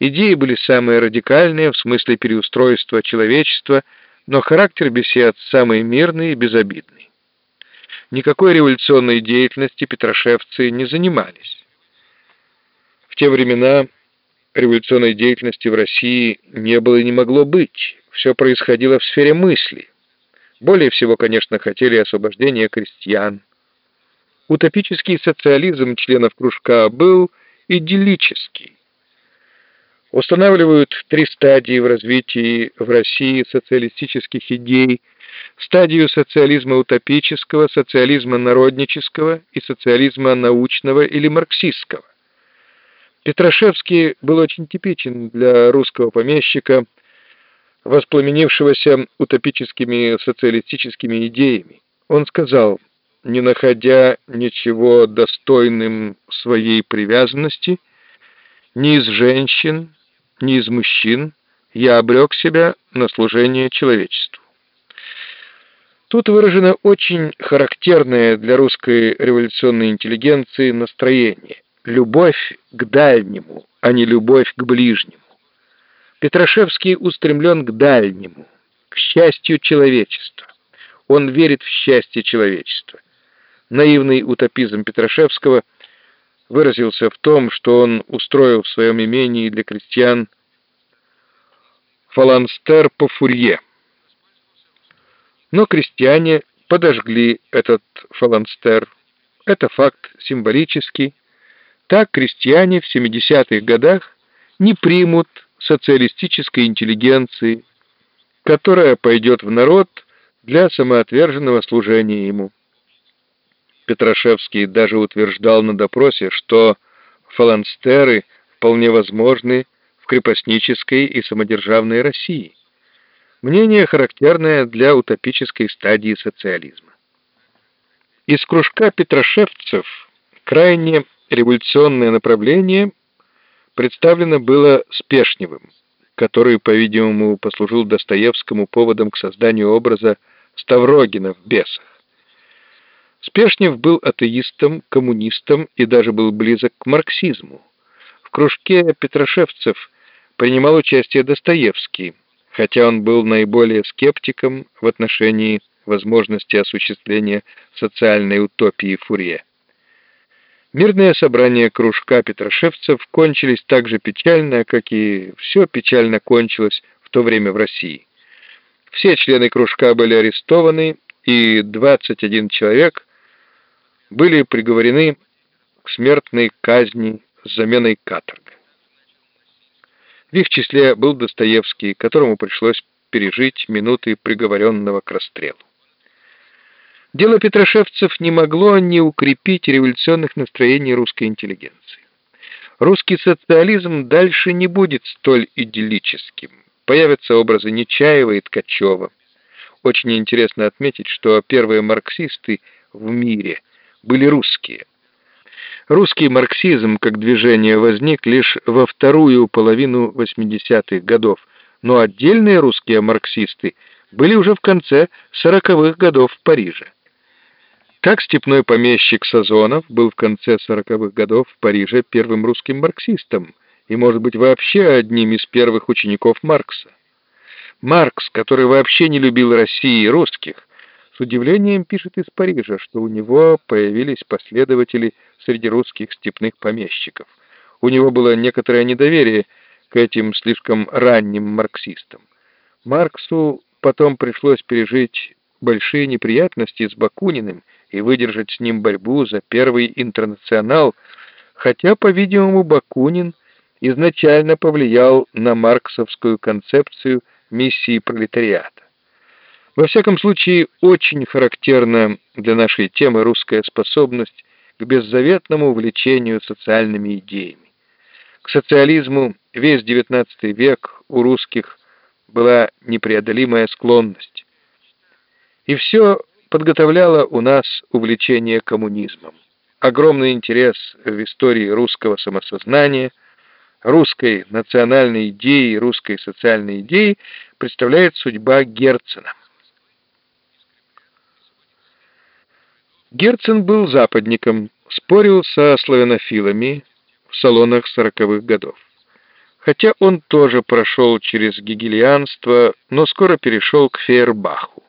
Идеи были самые радикальные в смысле переустройства человечества, но характер бесед самый мирный и безобидный. Никакой революционной деятельности петрошевцы не занимались. В те времена революционной деятельности в России не было и не могло быть. Все происходило в сфере мысли. Более всего, конечно, хотели освобождения крестьян. Утопический социализм членов кружка был идиллический. Устанавливают три стадии в развитии в России социалистических идей, стадию социализма утопического, социализма народнического и социализма научного или марксистского. Петрашевский был очень типичен для русского помещика, воспламенившегося утопическими социалистическими идеями. Он сказал, не находя ничего достойным своей привязанности, ни из женщин, ни из мужчин, я обрек себя на служение человечеству. Тут выражено очень характерное для русской революционной интеллигенции настроение – любовь к дальнему, а не любовь к ближнему. Петрашевский устремлен к дальнему, к счастью человечества. Он верит в счастье человечества. Наивный утопизм Петрашевского выразился в том, что он устроил в своем имении для крестьян фаланстер по фурье. Но крестьяне подожгли этот фаланстер. Это факт символический. Так крестьяне в 70-х годах не примут социалистической интеллигенции, которая пойдет в народ для самоотверженного служения ему. Петрашевский даже утверждал на допросе, что фаланстеры вполне возможны в крепостнической и самодержавной России. Мнение характерное для утопической стадии социализма. Из кружка петрошевцев крайне революционное направление представлено было Спешневым, который, по-видимому, послужил Достоевскому поводом к созданию образа Ставрогина в «Бесах». Спешнев был атеистом, коммунистом и даже был близок к марксизму. В кружке петрошевцев принимал участие Достоевский, хотя он был наиболее скептиком в отношении возможности осуществления социальной утопии Фурье. Мирные собрания кружка петрошевцев кончились так же печально, как и все печально кончилось в то время в России. Все члены кружка были арестованы, и 21 человек были приговорены к смертной казни с заменой каторга. В их числе был Достоевский, которому пришлось пережить минуты приговоренного к расстрелу. Дело петрошевцев не могло не укрепить революционных настроений русской интеллигенции. Русский социализм дальше не будет столь идиллическим. Появятся образы Нечаева и Ткачева. Очень интересно отметить, что первые марксисты в мире были русские. Русский марксизм как движение возник лишь во вторую половину 80-х годов, но отдельные русские марксисты были уже в конце 40-х годов в Париже. Так степной помещик Сазонов был в конце сороковых годов в Париже первым русским марксистом и, может быть, вообще одним из первых учеников Маркса. Маркс, который вообще не любил России и русских, с удивлением пишет из Парижа, что у него появились последователи среди русских степных помещиков. У него было некоторое недоверие к этим слишком ранним марксистам. Марксу потом пришлось пережить большие неприятности с Бакуниным и выдержать с ним борьбу за первый интернационал, хотя, по-видимому, Бакунин изначально повлиял на марксовскую концепцию миссии пролетариата. Во всяком случае, очень характерна для нашей темы русская способность к беззаветному увлечению социальными идеями. К социализму весь XIX век у русских была непреодолимая склонность. И все подготовляло у нас увлечение коммунизмом. Огромный интерес в истории русского самосознания, русской национальной идеи, русской социальной идеи представляет судьба Герцена. Герцен был западником, спорил со славянофилами в салонах сороковых годов. хотя он тоже прошел через гегельянство, но скоро перешел к Фейербаху.